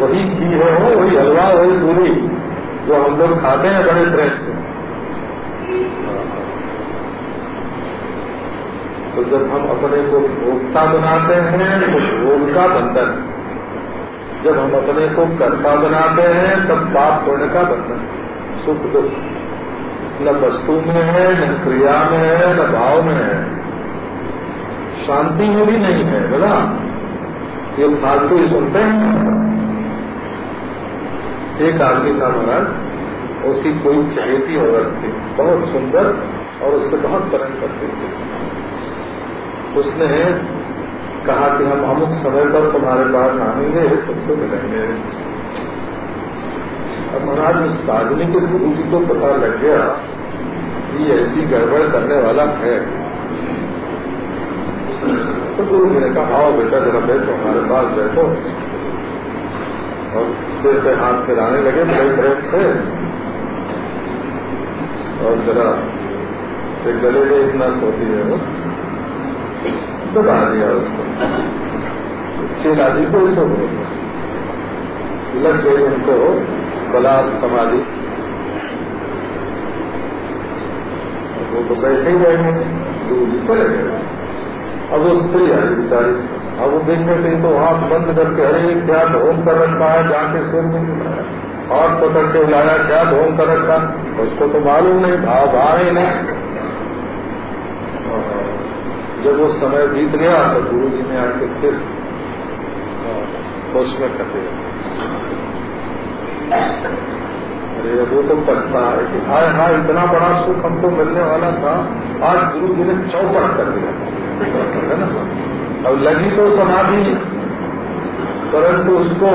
वही घी है वही हलवा, वही पूरी, जो हम लोग खाते हैं बड़े प्रेम से। तो जब हम अपने को भोक्ता बनाते हैं तो भोग का बंधन। जब हम अपने को कर्ता बनाते हैं, तब पाप पुण्य का बंधन। सुख दुख। न वस्तु में है, न क्रिया में है, न भाव में है। शांति में भी नहीं है, बोला? ये फालतू ही सुनते हैं। एक आदमी था महाराज उसकी कोई चहेती औरत थी बहुत सुंदर और उससे बहुत प्रेम करती थी। उसने कहा कि हम अमुक समय पर तुम्हारे पास आएँगे, तुमसे मिलेंगे। अब महाराज, उस साधनी के गुरु जी को पता लग गया कि ऐसी गड़बड़ करने वाला है। तो गुरु जी ने कहा आओ बेटा जरा बैठो हमारे पास बैठो और सिर पे हाथ फिराने लगे बड़े प्रेम से और जरा एक गले में इतना सोती है वो दबा दिया उसको चेलाजी को सो लग गई उनको बलात् समाधि वो तो बैठे ही रहेंगे दूर चले गए अब वो स्त्री आई बेचारी। अब वो देखने पे तो हाथ बंद करके, अरे, क्या ढोल कर रखा है, जाके सिर में हाथ पकड़ के लाया क्या ढोल कर रखा उसको तो मालूम नहीं भाव ही नहीं। जब वो समय बीत गया तो गुरु जी ने आके फिर होश में कटे। अरे वो तो पछता है कि हाय हाय इतना बड़ा सुख हमको मिलने वाला था, आज गुरु जी ने चौपट कर दिया। ना अब लगी तो समाधि परंतु उसको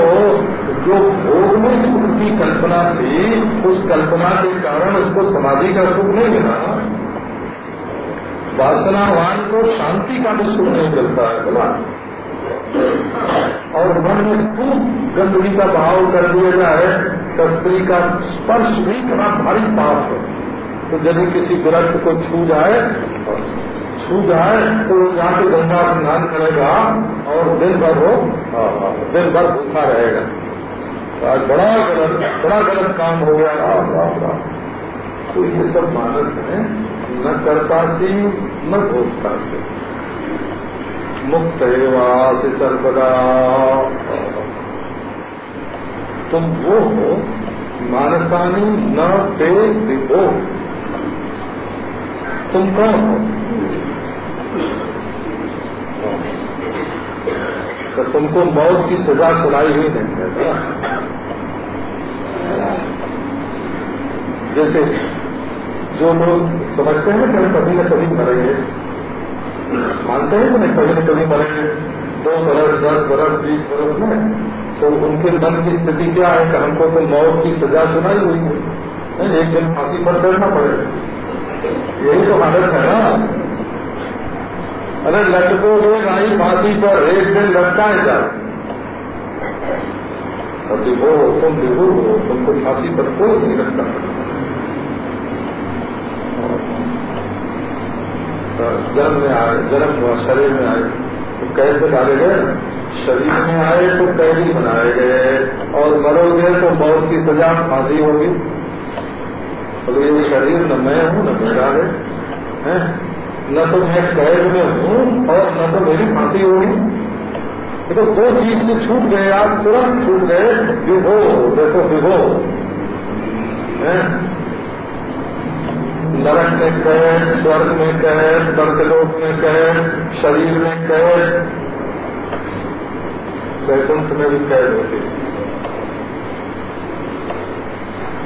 जो भोग में सुख की कल्पना थी, उस कल्पना के कारण उसको समाधि का सुख नहीं मिला। वासनावान को शांति का भी सुख नहीं मिलता है बोला और मन में खूब गंदगी का भाव कर दिया जाए तो स्त्री का स्पर्श भी बड़ा भारी पाप है। तो यदि किसी ग्रंथ को छू जाए छू जाए तो यहाँ पे गंगा स्नान करेगा और दिन भर हो दिन भर भूखा रहेगा। तो आज बड़ा गलत बड़ा गलत काम हो गया। तो ये सब मानस है। न करता सी, न भोगता से। मुक्त एवासी सर्वदा। तुम वो हो, मानसानी न पे विभो तुम कौन हो? तो तुमको मौत की सजा सुनाई हुई नहीं है जैसे जो लोग समझते हैं कि कभी न कभी मरेंगे, मानते हैं कि कभी न कभी मरेंगे, दो बरस, दस बरस, बीस बरस में तो उनके मन की स्थिति क्या है कि हमको तो मौत की सजा सुनाई हुई है? एक दिन फांसी पर चढ़ना पड़ेगा। यही तो हालत है ना। अरे लटकोगे नहीं फांसी पर एक दिन लटकाए जा अब विभो तुम विभो हो तुमको फांसी पर कोई नहीं लटका सकता। जन्म में आए जन्म हुआ शरीर में आए तो में डाले गए? शरीर में आए तो कैदी बनाए गए। और मरोगे तो मौत की सजा फांसी होगी। तो ये शरीर न मैं हूँ न मेरा है, है? न तो मैं कैद में हूँ और न तो मेरी फांसी होगी। तो दो चीज़ से छूट गए, आप तुरंत छूट गए, विभो, देखो, विभो। नरक में कैद, स्वर्ग में कैद बर्तलोक में कैद, शरीर में कैद। वैकुंठ में भी कैद होती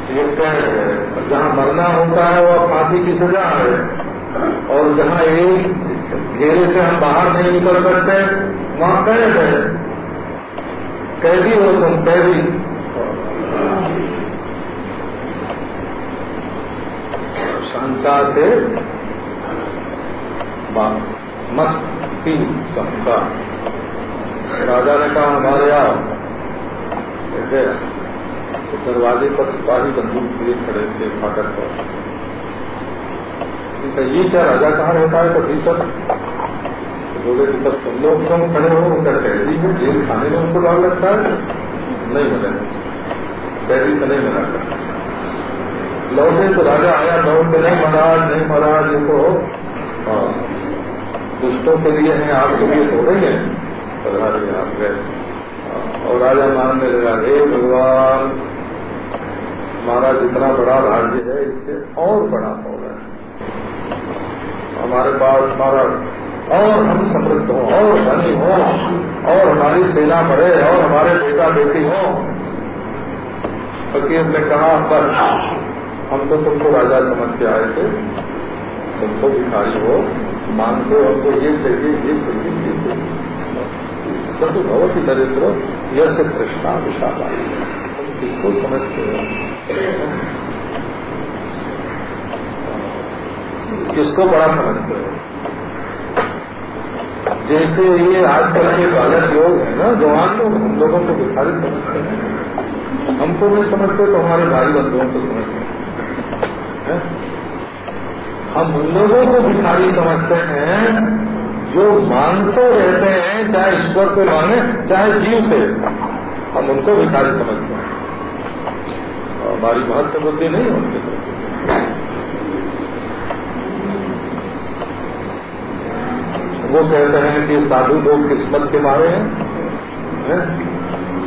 ये कैद है। जहाँ मरना होता है, वह फांसी की सजा है। और जहाँ एक घेरे से हम बाहर नहीं निकल सकते, वहाँ कैद है। कैदी हो तुम, कैदी। शांता से मस्ती संसार राजा ने कहा, हमारे आओ तो दरवाजे पर सिपाही बंदूक लिए खड़े थे, फाटक पर। ये क्या राजा कहाँ रहता है? तो भीतर तो बोले कि तब तुम लोग क्यों खड़े हो? कहते है जेल खाने में उनको डर लगता है। नहीं मिलेगा कैदी से नहीं मिला। लौटे तो राजा आया लौट नहीं महाराज नहीं महाराज ये तो हाँ, दुष्टों के लिए हैं आपके लिए हो। रही है प्रधान आप गए। हाँ, और राजा मानने लगा हे भगवान हमारा जितना बड़ा राज्य है इससे और बड़ा हो? गया हमारे पास हमारा और हम समृद्ध हों, और धनी हो, और हमारी सेना बढ़े, और हमारे बेटा बेटी हो। फकीर ने कहा, पर हम तो तुमको राजा समझ के आए थे। तुमको भिखारी हो, मानते हो, हमको ये चाहिए ये चाहिए ये चाहिए। सब भगवती दरिद्र, यह से कृष्णा विशाला तुम किसको समझते हो? किसको बड़ा समझते हो? जैसे ये आजकल के बालक लोग हैं ना, जवान लोग, हम लोगों को भिखारी समझते हैं। हमको नहीं समझते तो हमारे भाई बंधुओं को समझते हैं। हम उन लोगों को भिखारी समझते हैं जो मानते रहते हैं, चाहे ईश्वर से माने, चाहे जीव से। हम उनको भिखारी समझते हैं। हमारी महत्व बुद्धि नहीं होती वो कहते हैं कि साधु लोग किस्मत के मारे हैं, है?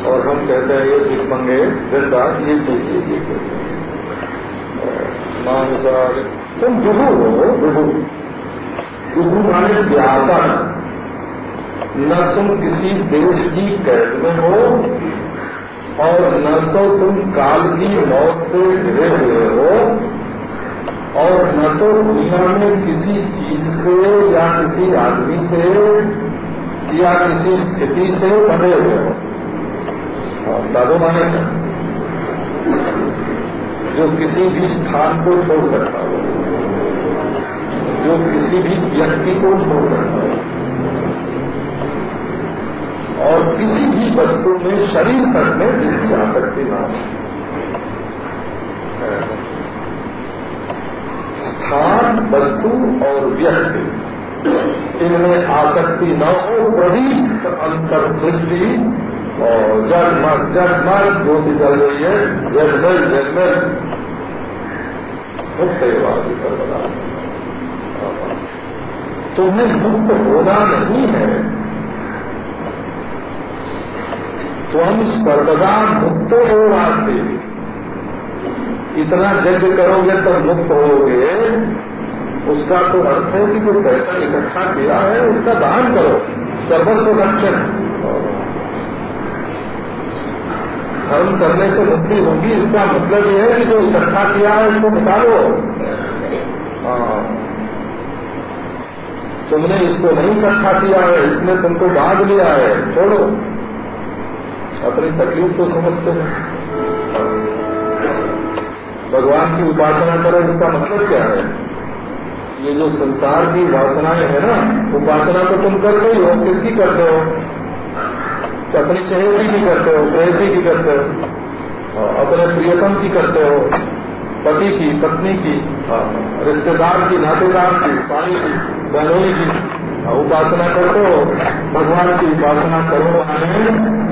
और हम कहते हैं, ये भीख मंगे वृंदास ये चाहिए ये मांसार तुम विभु हो विभु विभु माने व्यापन न तुम किसी देश की कैद में हो, और न तो तुम काल की मौत से घिरे हुए हो। और न तो दुनिया में किसी चीज़ से या किसी आदमी से या किसी स्थिति से बने हुए हो। साधु माने जो किसी भी स्थान को छोड़ सकता हो। जो किसी भी व्यक्ति को छोड़ सकता हो। और किसी भी वस्तु में शरीर तक में जिसकी आसक्ति ना हो। वस्तु और व्यक्ति। इनमें आसक्ति न हो प्रदीप अंतर्दृष्टि और जग मर जग मर जो भी चल रही है जगमल जगमल मुक्त वासी सर्वदा तुम्हें मुक्त होना नहीं है। तुम सर्वदा मुक्त हो से इतना यज्ञ करोगे तब मुक्त होगे। उसका तो अर्थ है कि कोई पैसा इकट्ठा किया है, उसका दान करो। सर्वस्व रक्षण। धर्म करने से मुक्ति होगी, इसका मतलब यह है कि जो इकट्ठा किया है उसको निकालो। हाँ। तुमने इसको नहीं इकट्ठा किया है, इसने तुमको बाँध लिया है, छोड़ो। अपनी तकलीफ़ को समझते हैं। भगवान की उपासना करो, इसका मतलब क्या है? ये जो संसार की वासनाएँ है ना, उपासना तो तुम कर रही हो, किसकी करते हो? अपनी चहेती की करते हो प्रेसी की करते हो अपने प्रियतम की करते हो, पति की, पत्नी की रिश्तेदार की, नातेदार की पानी की, बहनोई की उपासना करते हो, भगवान की उपासना करो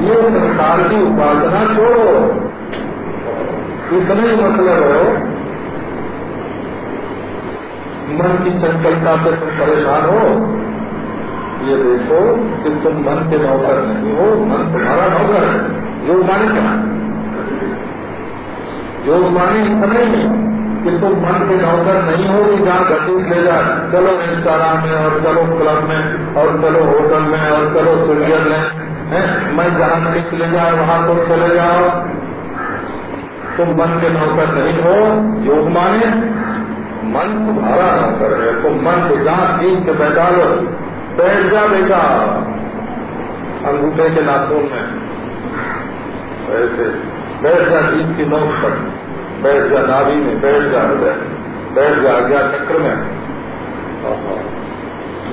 ये संसार की उपासना छोड़ो। इतना ही मतलब हो मन की चंचलता से तुम परेशान हो, ये देखो कि तुम मन के नौकर नहीं हो, मन तुम्हारा नौकर है। योग माने क्या? योग माने इतना ही कि तुम मन के नौकर नहीं हो, कि जहाँ घसीट ले जाए। चलो रेस्टोरां में और चलो क्लब में और चलो होटल में और चलो स्विट्जरलैंड मैं जहाँ खींच ले जाए, वहाँ तुम चले जाओ। तुम मन के नौकर नहीं हो, योग माने मन तुम्हारा कर रहे तो मन को जहाँ चीज़ से बैठा लो बैठ जा बेटा। अंगूठे के नाखून में। ऐसे, बैठ जा जीत की नोक पर। बैठ जा नाभि में, बैठ जा बैठ जा आज्ञा चक्र में।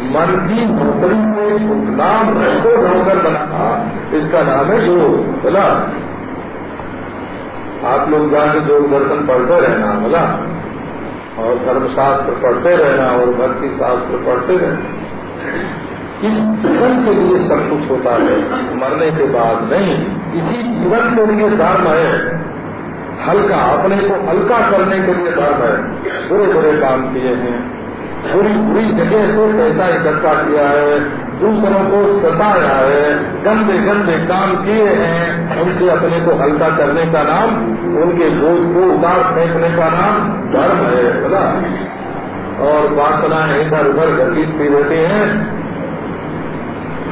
मन की नौकरी को नाम को नौकर बनाना इसका नाम है योग बोला। आप लोग जाके योग दर्शन पढ़ते रहना, बोला। और धर्मशास्त्र पढ़ते रहना और भक्ति शास्त्र पढ़ते रहना। इस जीवन के लिए सब कुछ होता है। मरने के बाद नहीं, इसी जीवन के लिए धर्म है। हल्का, अपने को हल्का करने के लिए धर्म है। बुरे बुरे काम किए हैं। बुरी बुरी जगह से पैसा इकट्ठा किया है। दूसरों को सताया है, गंदे गंदे काम किए हैं, उनसे अपने को हल्का करने का नाम, उनके बोझ को उतार फेंकने का नाम धर्म है ना और वासनाएँ इधर उधर घसीटती रहती हैं।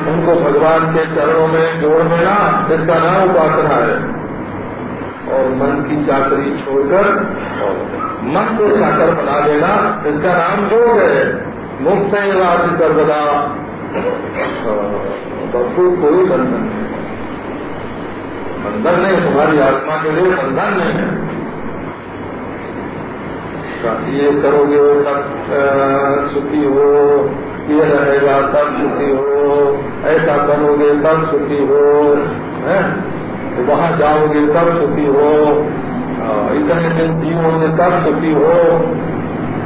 उनको भगवान के चरणों में जोड़ देना इसका नाम उपासना है। और मन की चाकरी छोड़कर मन को चाकर बना देना इसका नाम योग है। मुक्त सर्वदा बसु कोई बंधन नहीं बंधन नहीं, तुम्हारी आत्मा के लिए बंधन नहीं है। ये करोगे तब सुखी हो, ये रहेगा तब सुखी हो, ऐसा करोगे तब सुखी हो, है? वहाँ जाओगे तब सुखी हो इतने दिन जीवोगे तब सुखी हो।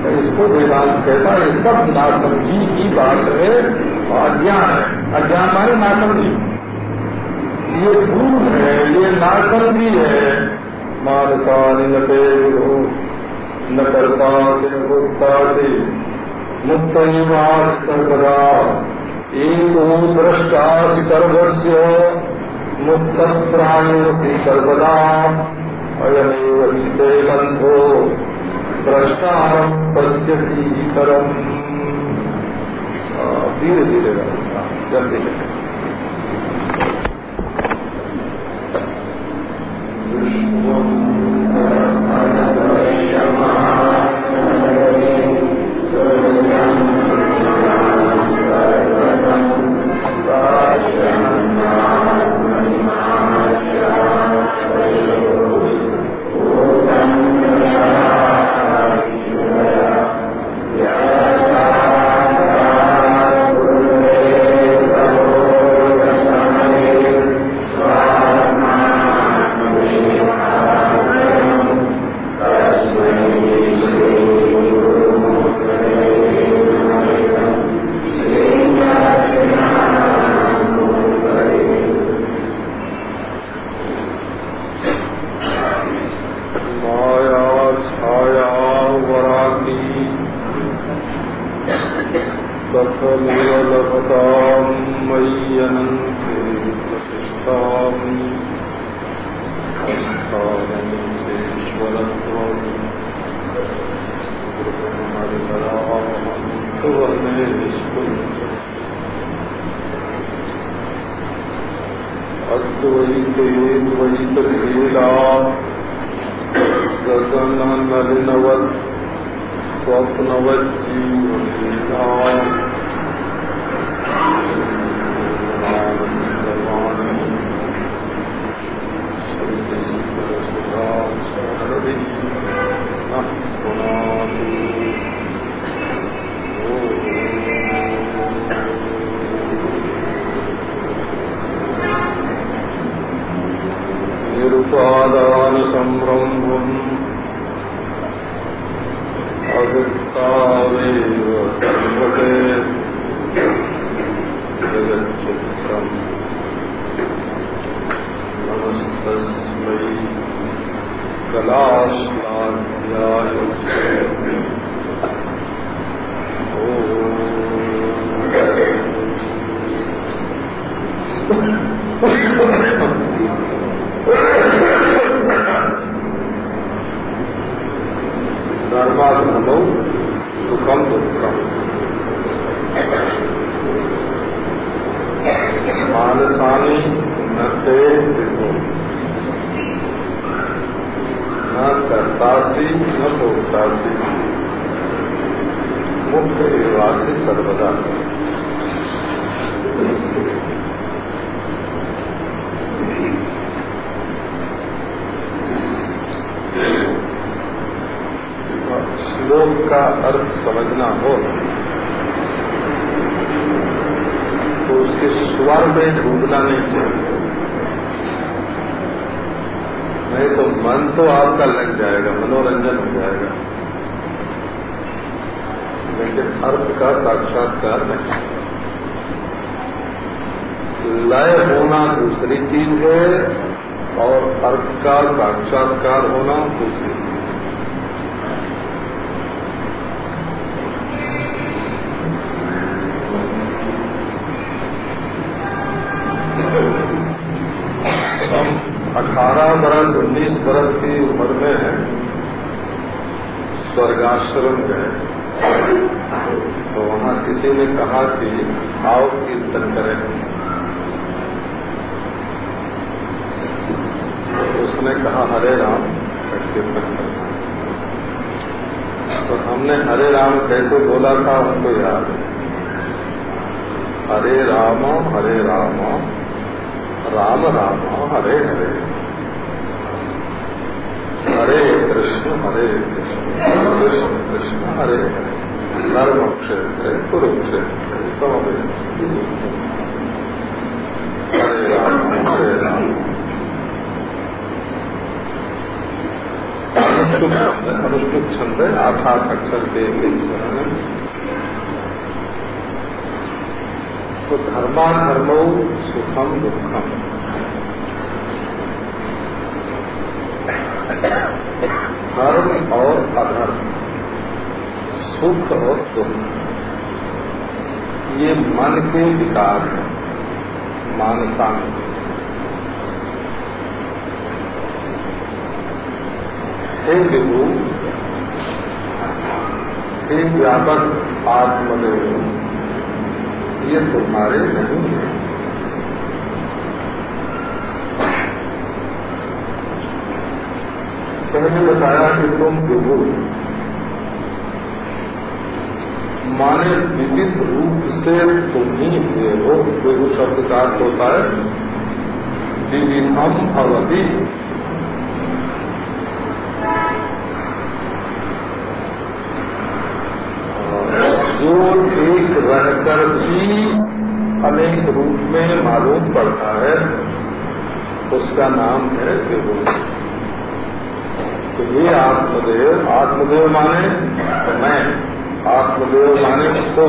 इसको वेदांत कहता है सब नासमझी की बात है अज्ञान है। अज्ञान मारे नासमझी ये भूल है, ये नासमझी है। मानसा नटे न करता से। न से मुक्त सर्वदा। एको दृष्टा सर्वस्य मुक्त प्राणोति सर्वदा। अयमेव गीते बंधो। पश्यसी परम धीरे धीरे रहो जल्दी नहीं नहीं तो मन तो आपका लग जाएगा, मनोरंजन हो जाएगा। लेकिन अर्थ का साक्षात्कार नहीं। लय होना दूसरी चीज़ है और अर्थ का साक्षात्कार होना दूसरी स्वर्गाश्रम गए। तो वहाँ किसी ने कहा कि आओ कीर्तन करें। तो उसने कहा, हरे राम, कीर्तन करना तो हमने हरे राम कैसे बोला था, हमको याद हरे राम हरे राम राम राम, हरे हरे। हरे कृष्ण हरे कृष्ण कृष्ण कृष्ण हरे हरे धर्म क्षेत्र कुरुक्षेत्र हरे राम हरे राम। अनुष्टुप छंद अनुष्टुप छंद अक्षर के चरण। तो धर्मा धर्मो सुखम दुखम धर्म और अधर्म, सुख और दुख, ये मन के विकार हैं, मानसांग। हे विभु, हे व्यापक आत्मदेव, ये तुम्हारे नहीं है। पहले बताया कि तुम विभु माने विविध रूप से तुम ही हुए हो विभु शब्द का अर्थ होता है, विविधम अवधि जो एक रहकर भी अनेक रूप में मालूम पड़ता है, उसका नाम है विभु तो ये आत्मदेव आत्मदेव माने तो मैं, आत्मदेव माने तो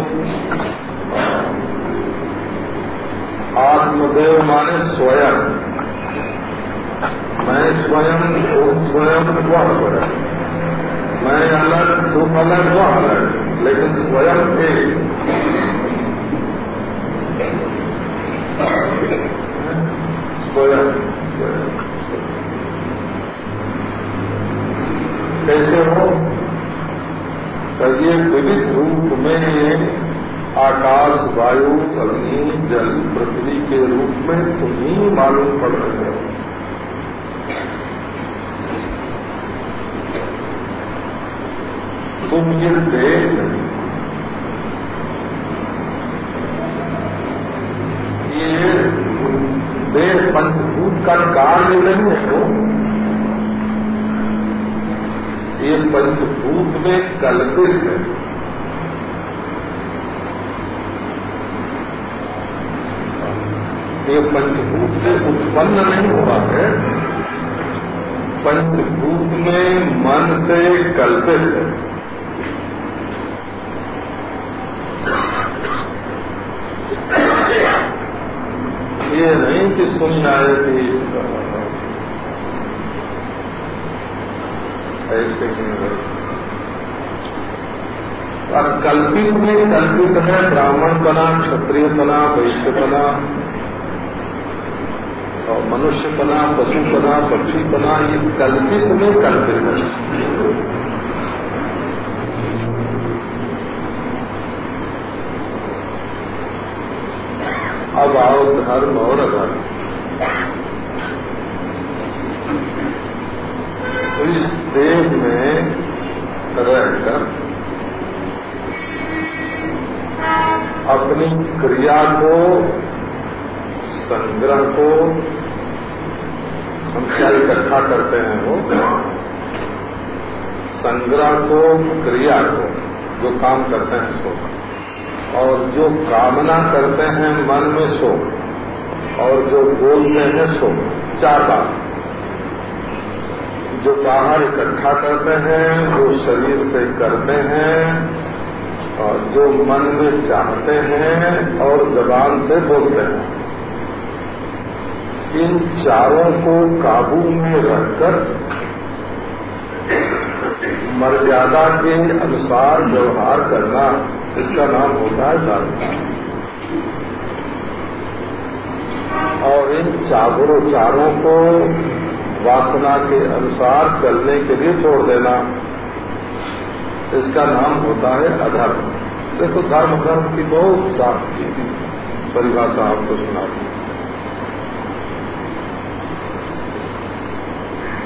आत्मदेव माने स्वयं। मैं स्वयं स्वयं वह स्वयं मैं अलग तुम अलग वह अलग लेकिन स्वयं स्वयं स्वयं। कैसे हो? तो ये विविध रूप में आकाश, वायु, अग्नि, जल, पृथ्वी के रूप में तुम ही मालूम पड़ रहे हो। तुम ये देख ये देह पंचभूत का कार्य नहीं है वो ये पंचभूत में कल्पित है। ये पंचभूत से उत्पन्न नहीं हुआ है पंचभूत में मन से कल्पित है। ये नहीं कि सुन आए थी। ऐसे नहीं और कल्पित में कल्पित है, ब्राह्मण बना, क्षत्रिय बना, वैश्य बना, और मनुष्य बना, पशु बना, पक्षी बना, ये कल्पित में कल्पित है। अब आओ धर्म और अधर्म। तो इस देह में रहकर अपनी क्रिया को, संग्रह को हम क्या इकट्ठा करते हैं वो? संग्रह को, क्रिया को, जो काम करते हैं सो और जो कामना करते हैं मन में सो, और जो बोलते हैं सो, चार बात। जो बाहर इकट्ठा करते हैं जो शरीर से करते हैं, और जो मन में चाहते हैं और जबान से बोलते हैं। इन चारों को काबू में रखकर मर्यादा के अनुसार व्यवहार करना इसका नाम होता है धर्म और इन चारों चारों को वासना के अनुसार चलने के लिए छोड़ देना। इसका नाम होता है अधर्म। देखो धर्म धर्म की बहुत साफ़ सीधी परिभाषा आपको सुना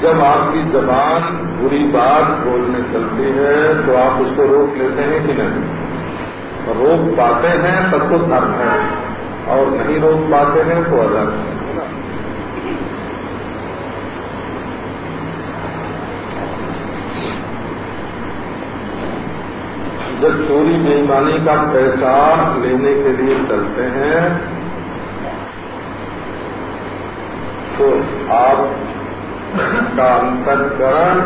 जब आपकी जबान बुरी बात बोलने चलती है तो आप उसको रोक लेते हैं कि नहीं? रोक पाते हैं, तब तो धर्म है। और नहीं रोक पाते हैं तो अधर्म है। जब चोरी बेईमानी का पैसा लेने के लिए चलते हैं तो आप का अंतकरण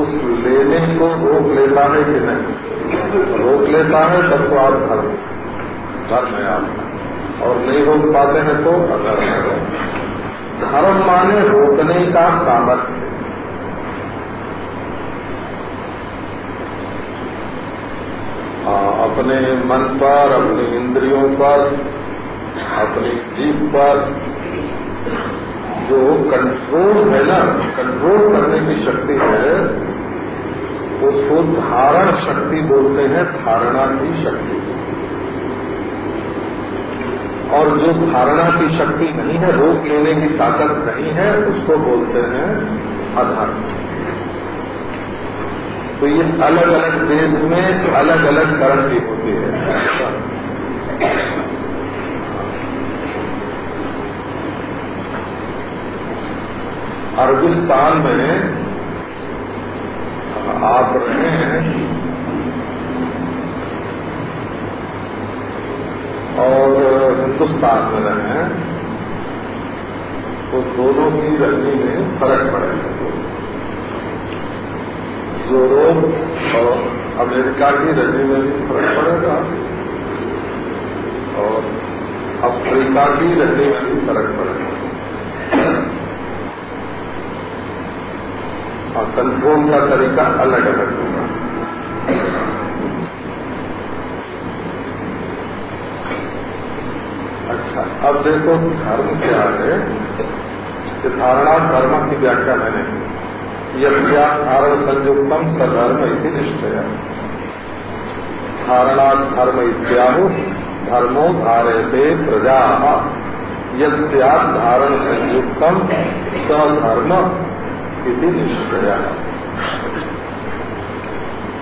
उस लेने को रोक लेता है कि नहीं? रोक लेता है तब तो आप धर्म धर्म है। आपका और नहीं रोक पाते हैं तो है। धर्म माने रोकने का सामर्थ्य। अपने मन पर, अपनी इंद्रियों पर, अपनी जीव पर। जो कंट्रोल है ना कंट्रोल करने की शक्ति है, उसको धारण शक्ति बोलते हैं, धारणा की शक्ति। और जो धारणा की शक्ति नहीं है, रोक लेने की ताकत नहीं है, उसको बोलते हैं अधर्म। तो ये अलग अलग देश में अलग अलग करेंसी होती है। अरबिस्तान में आप रहे हैं और हिंदुस्तान में रहे हैं तो दोनों की रजनी में फ़र्क पड़ेगा। यूरोप और अमेरिका की रजनी में भी फ़र्क पड़ेगा। और अफ्रीका की रजनी में भी फ़र्क पड़ेगा। और कंट्रोल का तरीका अलग अलग होगा। अच्छा अब देखो धर्म क्या है। धारणा धर्म की व्याख्या मैंने की। यज्ञा धारण संयुक्तम सधर्म इति निश्चय। धारणा धर्म इत्याहु धर्मो धारयते प्रजा। यज्ञा धारण संयुक्तम सधर्म इति निश्चय।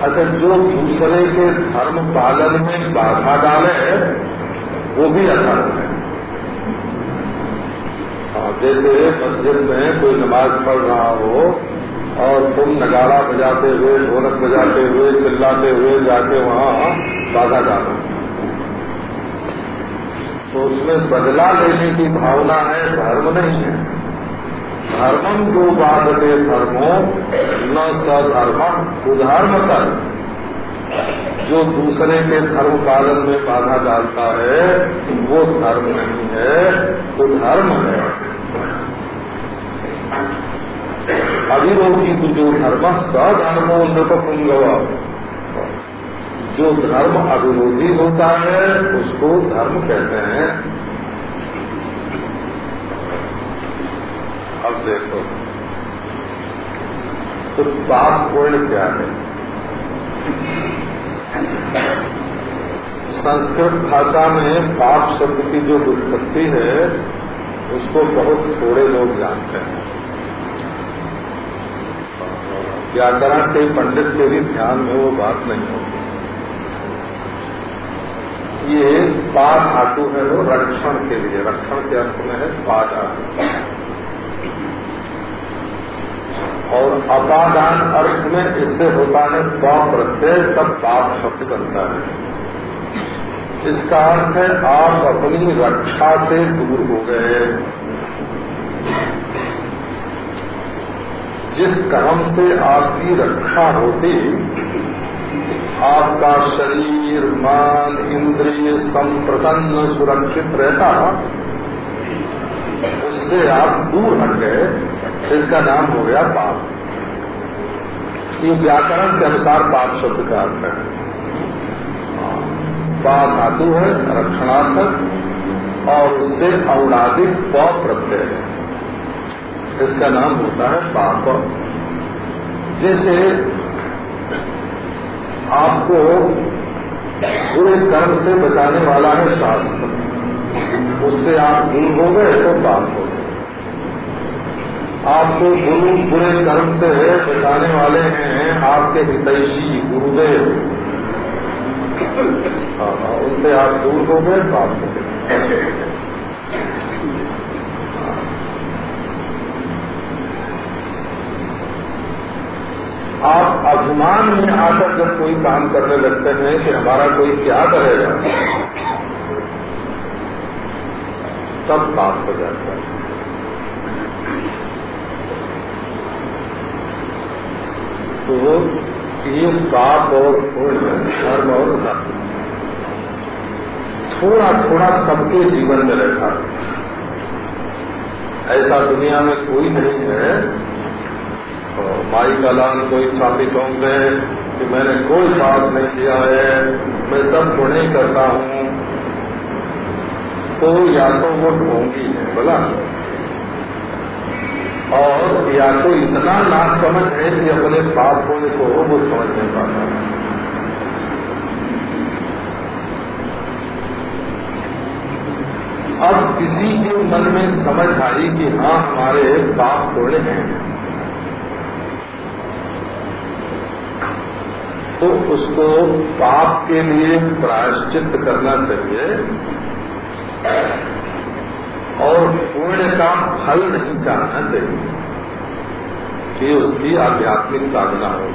अच्छा जो दूसरे के धर्म पालन में बाधा डाले वो भी अधर्म है। हाँ, जैसे मस्जिद में कोई नमाज़ पढ़ रहा हो और तुम नगाड़ा बजाते हुए, ढोलक बजाते हुए, चिल्लाते हुए जाके वहाँ बाधा डालो। तो उसमें बदला लेने की भावना है, धर्म नहीं है। धर्मम को जो बाधते धर्मो, न सधर्म उधर्म कर जो दूसरे के धर्म पालन में बाधा डालता है, वो धर्म नहीं है, वो धर्म है। अविरोधी तो जो धर्म सधर्मो नृपपुंगव जो धर्म अविरोधी होता है, उसको धर्म कहते हैं। अब देखो तो पाप पूर्ण क्या है? संस्कृत भाषा में पाप शब्द की जो उत्पत्ति है, उसको बहुत थोड़े लोग जानते हैं। व्याकरण के पंडित के भी ध्यान में वो बात नहीं होती। ये पा धातु है वो रक्षण के लिए, रक्षण के अर्थ में है पा धातु। और अपादान अर्थ में इससे होता है पा प्रत्यय, तब पाप शब्द बनता है। इसका अर्थ है आप अपनी रक्षा से दूर हो गए। जिस कर्म से आपकी रक्षा होती, आपका शरीर, मन, इंद्रिय संप्रसन्न, सुरक्षित रहता, उससे आप दूर हट गए इसका नाम हो गया पाप। ये व्याकरण के अनुसार पाप शब्द का अर्थ है। पाप धातु है रक्षणात्मक और उससे औराधिक प प्रत्यय है। इसका नाम होता है पाप। जैसे आपको बुरे कर्म से बचाने वाला है शास्त्र। उससे आप दूर हो गए तो पाप हो गए। आपको गुरु बुरे कर्म से बचाने वाले हैं आपके हितैषी गुरुदेव। हाँ, हाँ उनसे आप दूर हो गए पाप हो गए। आप अभिमान में आकर जब कोई काम करने लगते हैं कि हमारा कोई क्या करेगा? तब पाप हो जाता है। तो ये पाप और धर्म और थोड़ा थोड़ा सबके जीवन में रहता है। ऐसा दुनिया में कोई नहीं है माई का लाल कोई छापी ठोंक कि मैंने कोई पाप नहीं किया है। मैं सब गुणे करता हूँ। तो या तो वो ढोंगी है बोला। और या तो इतना ना समझ है कि अपने पाप होने को वो समझ नहीं पाता। अब किसी के मन में समझ आई कि हाँ हमारे पाप थोड़े हैं। तो उसको पाप के लिए प्रायश्चित करना चाहिए और पुण्य का फल नहीं चाहना चाहिए, कि उसकी आध्यात्मिक साधना हो।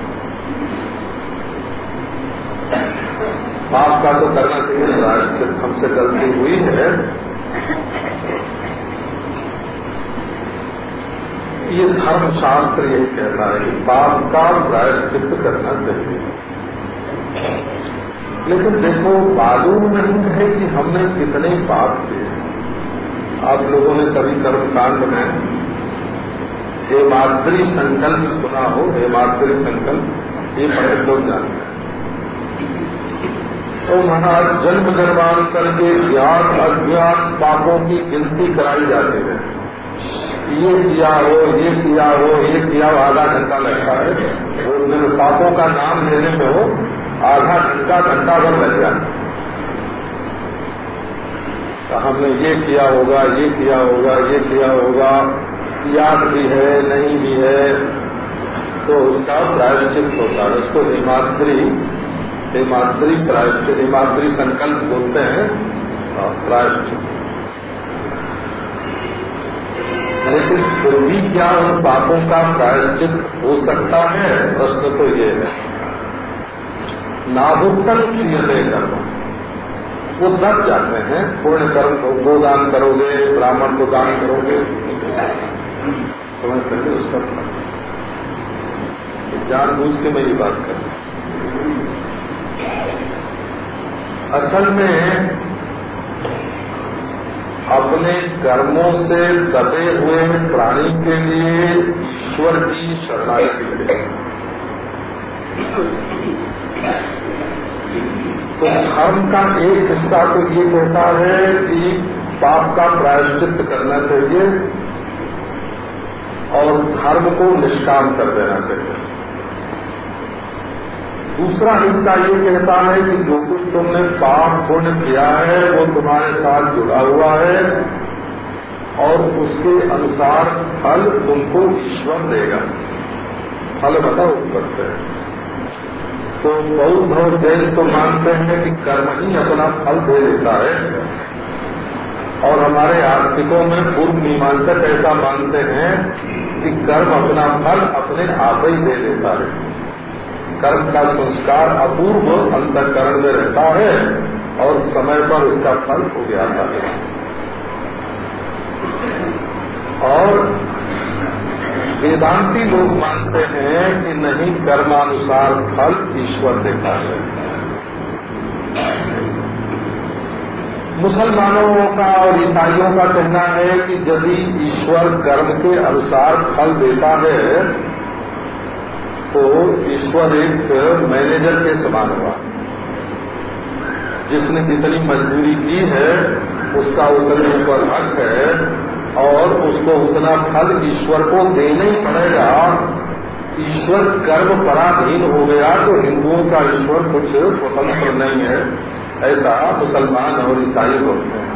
पाप का तो करना चाहिए, प्रायश्चित हमसे गलती हुई है। ये धर्मशास्त्र यही कहता है कि पाप का प्रायश्चित करना चाहिए। लेकिन देखो, मालूम नहीं है कि हमने कितने पाप किए। आप लोगों ने कभी कर्मकांड में हेमाद्री संकल्प सुना हो? हेमाद्री संकल्प, ये बड़े लोग जानते हैं। तो महाराज, जन्म जन्मांतर के ज्ञान, अज्ञान पापों की गिनती कराई जाती है। ये किया हो, ये किया हो, ये किया हो, आधा घंटा लगता है। वो पापों का नाम लेने में हो आधा घंटा घंटा भर लग जाए। तो हमने ये किया होगा ये किया होगा ये किया होगा। याद भी है नहीं भी है तो उसका प्रायश्चित होता है। उसको हिमाद्री हिमाद्री प्रायश्चित हिमाद्री संकल्प बोलते हैं हाँ, प्रायश्चित। लेकिन फिर भी क्या उन पापों का प्रायश्चित हो सकता है? प्रश्न तो ये है। नाभुक्तन क्रियते कर्म। वो दब जाते हैं, पूर्ण कर्म को दान करोगे, ब्राह्मण को दान करोगे। समझ करके उसका जान बूझ के मैं ये बात कर असल में अपने कर्मों से दबे हुए प्राणी के लिए ईश्वर की शरणागति तो धर्म का एक हिस्सा तो ये कहता है कि पाप का प्रायश्चित करना चाहिए और धर्म को निष्काम कर देना चाहिए। दूसरा हिस्सा ये कहता है कि जो कुछ तुमने पाप पुण्य किया है, वो तुम्हारे साथ जुड़ा हुआ है और उसके अनुसार फल तुमको ईश्वर देगा। फल बताओ करते हैं तो बहुत बहुत जैन तो मानते हैं कि कर्म ही अपना फल दे देता है। और हमारे आस्तिकों में पूर्व मीमांसक ऐसा मानते हैं कि कर्म अपना फल अपने आप ही दे देता है। कर्म का संस्कार अपूर्व अंतकरण में रहता है और समय पर उसका फल हो जाता है। और वेदांती लोग मानते हैं कि नहीं कर्मानुसार फल ईश्वर देता है। मुसलमानों का और ईसाइयों का कहना है कि यदि ईश्वर कर्म के अनुसार फल देता है तो ईश्वर एक मैनेजर के समान हुआ। जिसने जितनी मजदूरी की है, उसका उतने ऊपर हक है। और उसको उतना फल ईश्वर को देना ही पड़ेगा। ईश्वर कर्म पराधीन हो गया तो हिंदुओं का ईश्वर कुछ स्वतंत्र नहीं है। ऐसा मुसलमान और ईसाई बोलते हैं।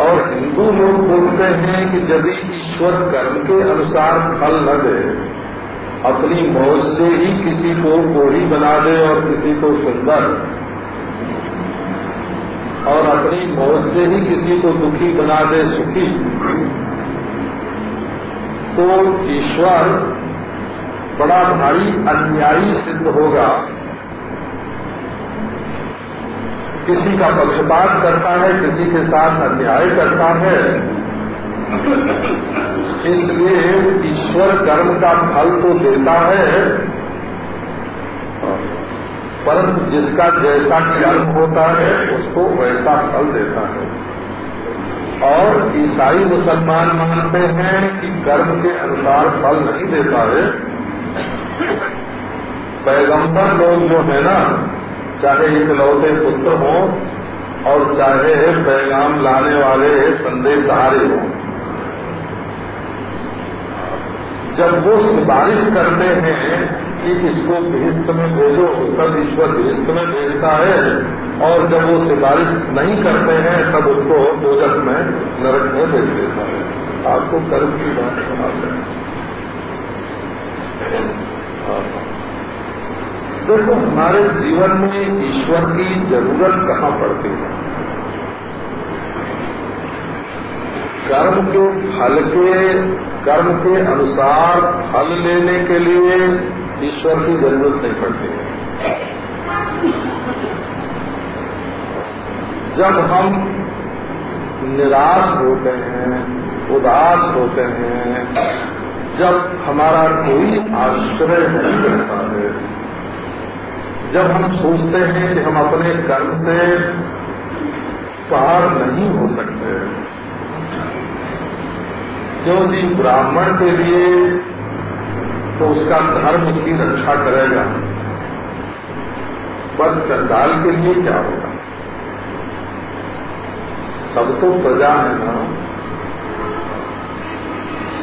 और हिंदू लोग बोलते हैं कि यदि ईश्वर कर्म के अनुसार फल न दे, अपनी मौज से ही किसी को कोढ़ी बना दे और किसी को सुंदर और अपनी मौज से ही किसी को दुखी बना दे, सुखी। तो ईश्वर बड़ा भारी अन्यायी सिद्ध होगा। किसी का पक्षपात करता है, किसी के साथ अन्याय करता है। इसलिए ईश्वर कर्म का फल तो देता है। परंतु जिसका जैसा कर्म होता है, उसको वैसा फल देता है। और ईसाई मुसलमान मानते हैं कि कर्म के अनुसार फल नहीं देता है। पैगंबर लोग जो है ना, चाहे इकलौते पुत्र हों और चाहे पैगाम लाने वाले संदेशहारे हों जब वो सिफारिश करते हैं कि इसको भिस्त में भेजो तब ईश्वर भिस्त में भेजता है, और जब वो सिफारिश नहीं करते हैं, तब उसको दोजक में नरक में भेज देता है। आपको कर्म की बात सुना देखो, हमारे जीवन में ईश्वर की ज़रूरत कहाँ पड़ती है? कर्म के फल के, कर्म के अनुसार फल लेने के लिए ईश्वर की ज़रूरत नहीं पड़ती। है जब हम निराश होते हैं, उदास होते हैं, जब हमारा कोई आश्रय नहीं रहता है, जब हम सोचते हैं कि हम अपने कर्म से पार नहीं हो सकते क्योंकि ब्राह्मण के लिए तो उसका धर्म उसकी रक्षा करेगा। पर चंडाल के लिए क्या होगा? सब तो प्रजा है ना।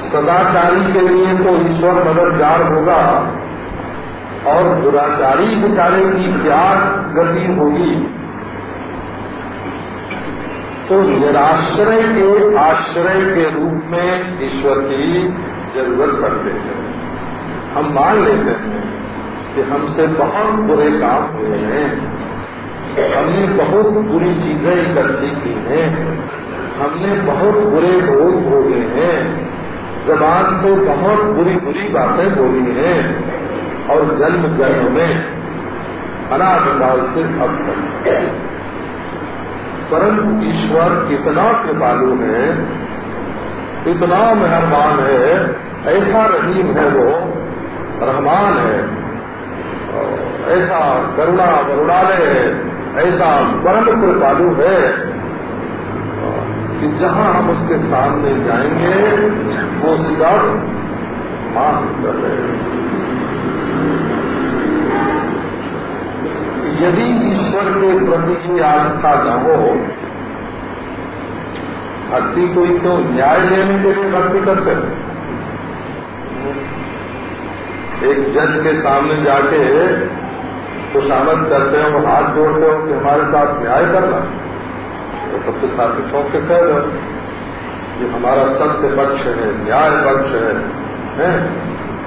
सदाचारी के लिए तो ईश्वर मददगार होगा और दुराचारी बेचारे की क्या गति होगी? तो निराश्रय के, आश्रय के रूप में ईश्वर की ज़रूरत पड़ते हैं। हम मान लेते हैं कि हमसे बहुत बुरे काम हुए हैं। हमने बहुत बुरी चीज़ें इकट्ठी की हैं। हमने बहुत बुरे भोग भोगे हैं। जबान से बहुत बुरी बुरी बातें बोली हैं। और जन्म जन्म में अनादिकाल से अब तक। परंतु ईश्वर इतना कृपालु है, इतना मेहरबान है, ऐसा रहीम है वो, रहमान है। ऐसा करुणा करुणालय है, ऐसा परम कृपालु है कि जहाँ हम उसके सामने जाएँगे, वो सब माफ़ कर रहे यदि ईश्वर के प्रति की आस्था न हो भक्ति कोई तो न्याय लेने के लिए भक्ति करते एक जज के सामने जाके खुशामद करते हो हाथ जोड़ते हो कि हमारे साथ न्याय करना। तो सबके साथ छोड़ के कह दो कि हमारा सत्य पक्ष है न्याय पक्ष है, है?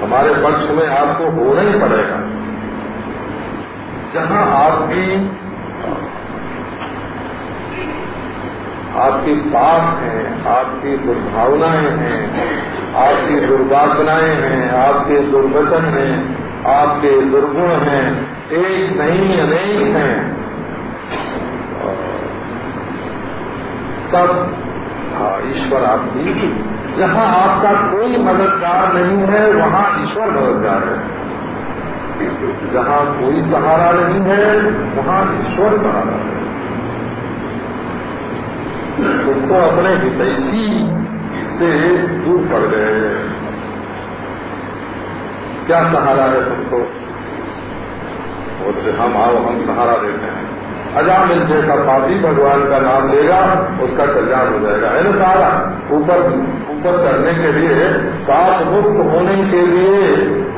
हमारे पक्ष में आपको होना ही पड़ेगा। जहाँ आपकी आपकी पाप हैं, आपकी दुर्भावनाएँ हैं, आपकी दुर्वासनाएँ हैं, आपके दुर्वचन हैं, आपके दुर्गुण हैं, एक नहीं, अनेक हैं। तब हाँ ईश्वर आपकी, जहाँ आपका कोई मददगार नहीं है, वहाँ ईश्वर मददगार है। जहाँ कोई सहारा नहीं है, वहाँ ईश्वर सहारा है। तुम तो अपने हितैषी से दूर पड़ गए क्या सहारा है तुमको? बोलते, हम आओ, हम सहारा देते हैं। अजामिल जैसा पापी भगवान का नाम लेगा, उसका कल्याण हो जाएगा। है ना सारा? ऊपर ऊपर करने के लिए पाप मुक्त होने के लिए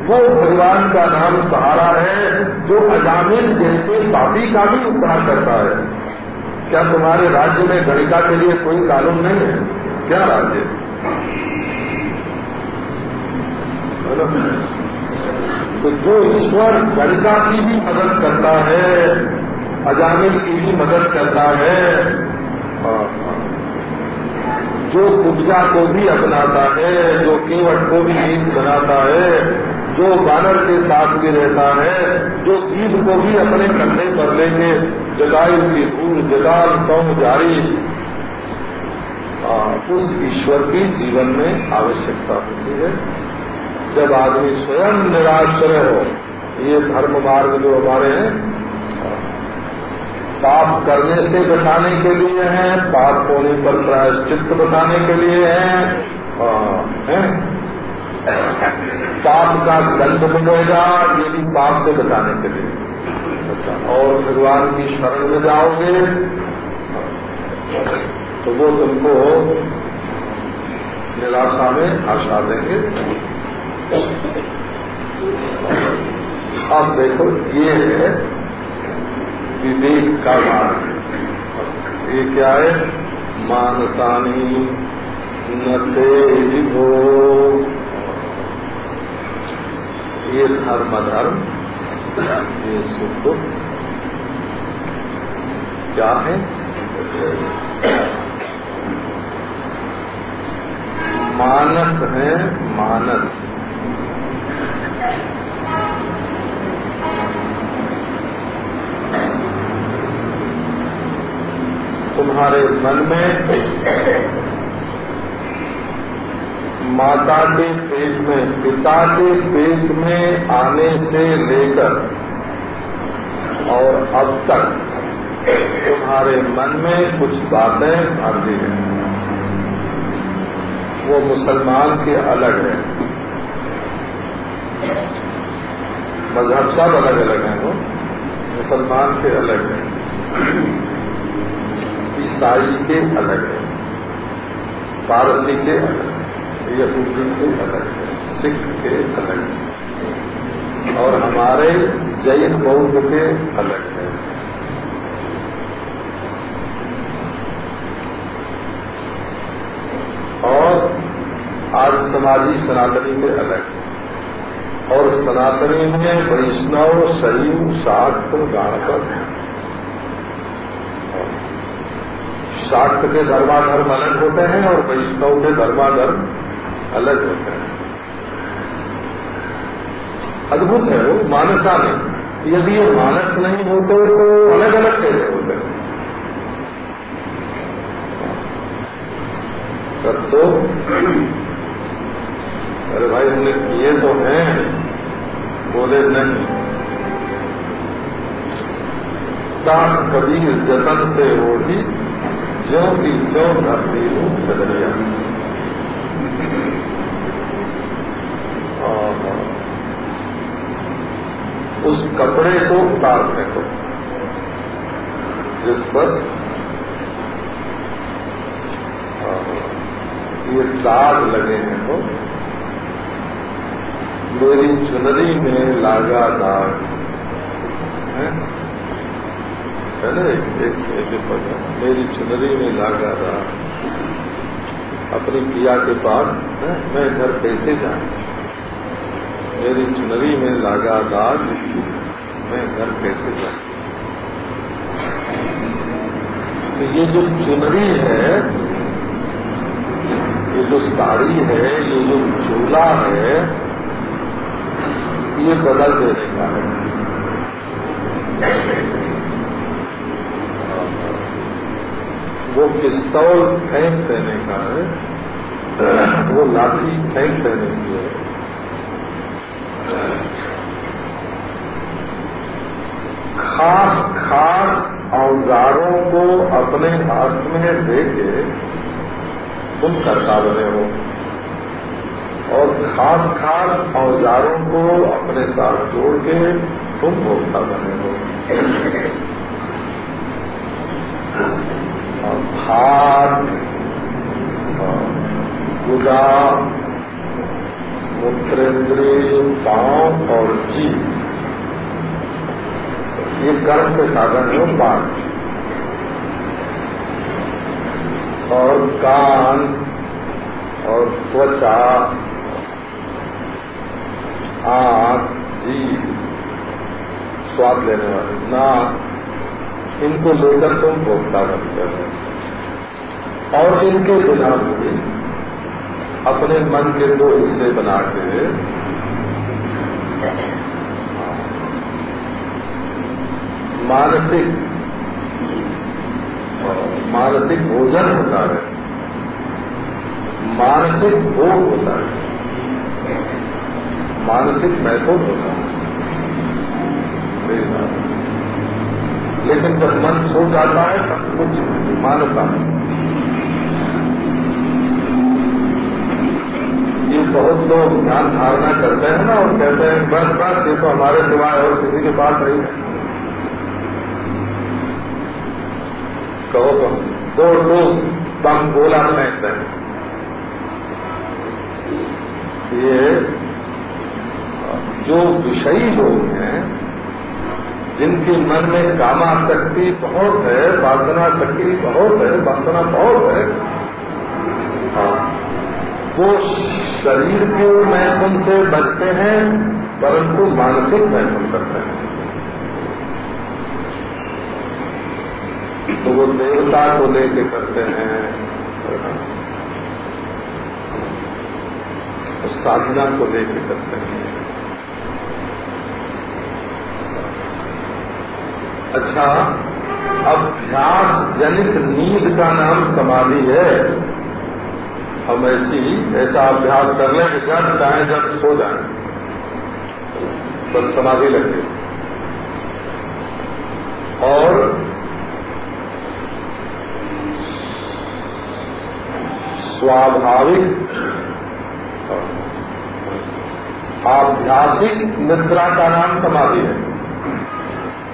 वो भगवान का नाम सहारा है, जो अजामिल जैसे पापी का भी उपकार करता है। क्या तुम्हारे राज्य में गणिका के लिए कोई कानून नहीं है? क्या राज्य? तो जो ईश्वर गणिका की भी मदद करता है, अजामिल की भी मदद करता है जो कुब्जा को भी अपनाता है, जो कीवट को भी ईद बनाता है जो बानर के साथ भी रहता है, जो ईद को भी अपने कंधे पर लेके जगायु की धूल जगाल सौम जारी। उस ईश्वर की जीवन में आवश्यकता होती है। जब आदमी स्वयं निराश्रय हो, ये धर्म मार्ग जो हमारे हैं, पाप करने से बचाने के लिए हैं, पाप होने पर प्रायश्चित बताने के लिए हैं, है? पाप का दंड मिलेगा, ये भी पाप से बचाने के लिए। अच्छा और भगवान की शरण में जाओगे तो वो तुमको निराशा में आशा देंगे। अब देखो, ये है विवेक का मार्ग ये क्या है? मानसानी न ये धर्म धर्म ये सुख दुख क्या है? मानस है मानस। तुम्हारे मन में माता के पेट में, पिता के पेट में आने से लेकर और अब तक तुम्हारे मन में कुछ बातें भरती हैं। वो मुसलमान के अलग है। मज़हब सब अलग अलग हैं वो। मुसलमान के अलग हैं। ईसाई के अलग है। पारसी के अलग यहूदी के अलग है, सिख के अलग और हमारे जैन बौद्ध के अलग है। और आज समाजी सनातनी में अलग है, और सनातनी में वैष्णव शैव शाक्त गाणपत शाक्त के धर्माधर्म अलग होते हैं और वैष्णव के धर्माधर्म अलग होते हैं। अद्भुत है वो, मानसा नहीं यदि ये मानस नहीं होते तो अलग अलग कैसे होते? तब तो अरे भाई, हमने किए तो हैं, बोले नहीं। कबीर जतन से ओढ़ी जो की जो धरती रूप चलिया उस कपड़े को उतार फेंको। जिस पर ये दाग लगे हैं तो मेरी चुनरी में लागा दाग है। ना? एक एक, पद मेरी चुनरी में लागा रहा अपनी पिया के पास मैं घर कैसे जाऊँ? मेरी चुनरी में लागा दाग मैं घर कैसे जाऊँ? तो ये जो चुनरी है, ये जो साड़ी है, ये जो चूल्हा है, ये बदल देने का है। वो पिस्तौल फेंक देने का है, वो लाठी फेंक देने की है। खास खास औजारों को अपने हाथ में देके तुम करता बने हो। और खास खास औजारों को अपने साथ जोड़ के तुम भोक्ता बने हो। हाथ गुदा मूत्रेंद्रिय पाँव और जीव। ये कर्म के साधन है, पाँच। और कान और त्वचा, आँख, जीव, स्वाद लेने वाले, नाक, इनको लेकर तुम भोगता बनते हो। और इनके बिना भी अपने मन के दो हिस्से बना के मानसिक मानसिक भोजन होता है। मानसिक भोग होता है। मानसिक महसूस होता है। लेकिन जब मन सो जाता है, तब कुछ मानता है ये बहुत लोग ध्यान धारणा करते हैं ना, और कहते हैं, बस बस, ये तो हमारे सिवाय और किसी के पास नहीं है। कहो तो दो लोग बम गोला फेंकते हैं। ये जो विषयी लोग हैं, जिनके मन में कामा शक्ति बहुत है, वासना शक्ति बहुत है, वासना बहुत है हाँ वो शरीर के मैथुन से बचते हैं, परंतु मानसिक मैथुन करते हैं। तो वो देवता को लेके करते हैं। तो साधना को लेके करते हैं। अच्छा अभ्यास जनित नींद का नाम समाधि है। हम ऐसी ऐसा अभ्यास कर लें कि जब चाहे जब सो जाए। बस समाधि लगे और स्वाभाविक आध्यासिक निद्रा का नाम समाधि है।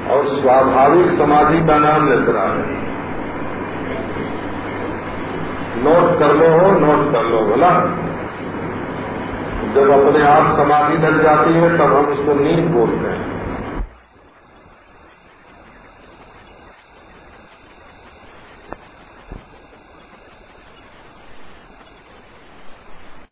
और स्वाभाविक समाधि का नाम निद्रा है। नोट कर लो हो नोट कर लो, बोला। जब अपने आप समाधि लग जाती है, तब हम इसको नींद बोलते हैं।